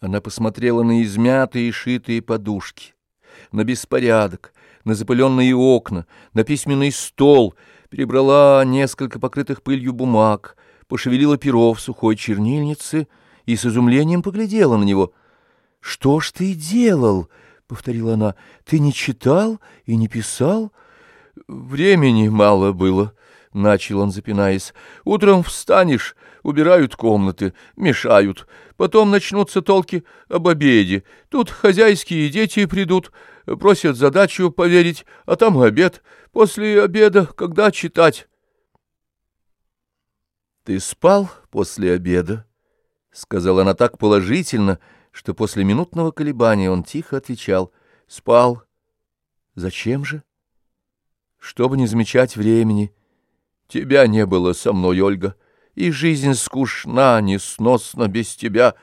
Она посмотрела на измятые шитые подушки, на беспорядок, на запыленные окна, на письменный стол, перебрала несколько покрытых пылью бумаг, пошевелила перо в сухой чернильнице и с изумлением поглядела на него. — Что ж ты делал? — повторила она. — Ты не читал и не писал? — Времени мало было, — начал он, запинаясь. — Утром встанешь, убирают комнаты, мешают. Потом начнутся толки об обеде. Тут хозяйские дети придут, просят задачу поверить, а там обед. После обеда, когда читать? — Ты спал после обеда? — сказала она так положительно, что после минутного колебания он тихо отвечал. — Спал. — Зачем же? — Чтобы не замечать времени. Тебя не было со мной, Ольга. — и жизнь скучна, несносна без тебя.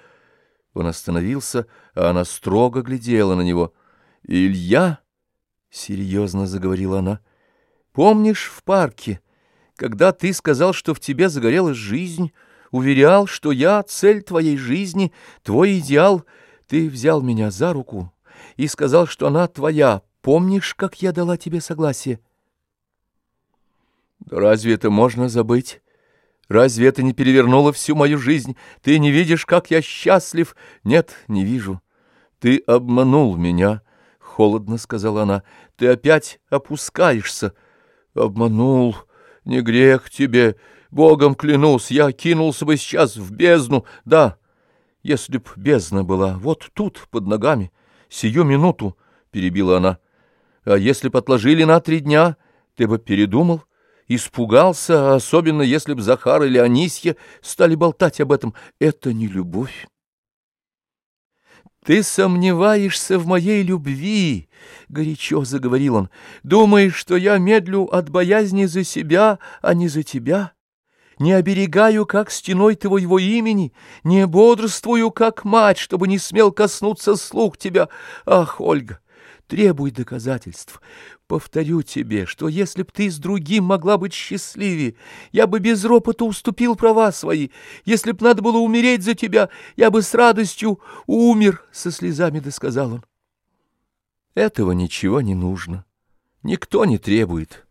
Он остановился, а она строго глядела на него. «Илья?» — серьезно заговорила она. «Помнишь в парке, когда ты сказал, что в тебе загорелась жизнь, уверял, что я — цель твоей жизни, твой идеал, ты взял меня за руку и сказал, что она твоя. Помнишь, как я дала тебе согласие?» «Разве это можно забыть?» Разве это не перевернуло всю мою жизнь? Ты не видишь, как я счастлив? Нет, не вижу. Ты обманул меня, — холодно сказала она. Ты опять опускаешься. Обманул. Не грех тебе. Богом клянусь, я кинулся бы сейчас в бездну. Да, если б бездна была вот тут, под ногами, сию минуту, — перебила она. А если б отложили на три дня, ты бы передумал? Испугался, особенно если б Захар или Анисья стали болтать об этом. Это не любовь. «Ты сомневаешься в моей любви», — горячо заговорил он. «Думаешь, что я медлю от боязни за себя, а не за тебя? Не оберегаю, как стеной твоего имени, не бодрствую, как мать, чтобы не смел коснуться слух тебя. Ах, Ольга!» Требуй доказательств. Повторю тебе, что если б ты с другим могла быть счастливее, я бы без ропота уступил права свои. Если б надо было умереть за тебя, я бы с радостью умер, — со слезами досказал он. Этого ничего не нужно. Никто не требует.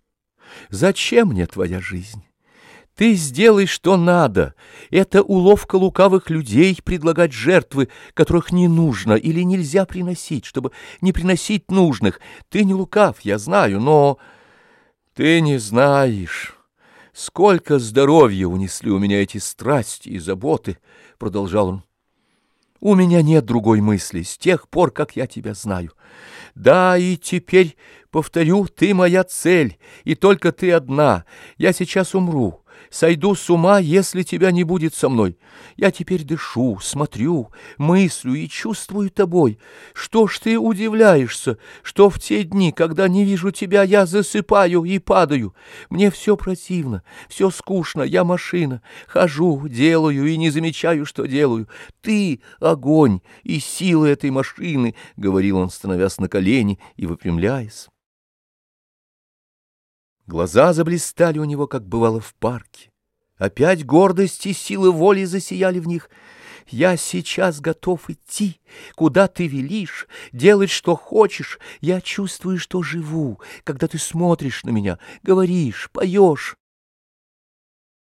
Зачем мне твоя жизнь? Ты сделай, что надо. Это уловка лукавых людей предлагать жертвы, которых не нужно или нельзя приносить, чтобы не приносить нужных. Ты не лукав, я знаю, но... Ты не знаешь, сколько здоровья унесли у меня эти страсти и заботы, — продолжал он. У меня нет другой мысли с тех пор, как я тебя знаю. Да, и теперь, повторю, ты моя цель, и только ты одна. Я сейчас умру. Сойду с ума, если тебя не будет со мной. Я теперь дышу, смотрю, мыслю и чувствую тобой. Что ж ты удивляешься, что в те дни, когда не вижу тебя, я засыпаю и падаю? Мне все противно, все скучно, я машина. Хожу, делаю и не замечаю, что делаю. Ты — огонь и сила этой машины, — говорил он, становясь на колени и выпрямляясь. Глаза заблистали у него, как бывало в парке. Опять гордость и силы воли засияли в них. Я сейчас готов идти, куда ты велишь, делать, что хочешь. Я чувствую, что живу, когда ты смотришь на меня, говоришь, поешь.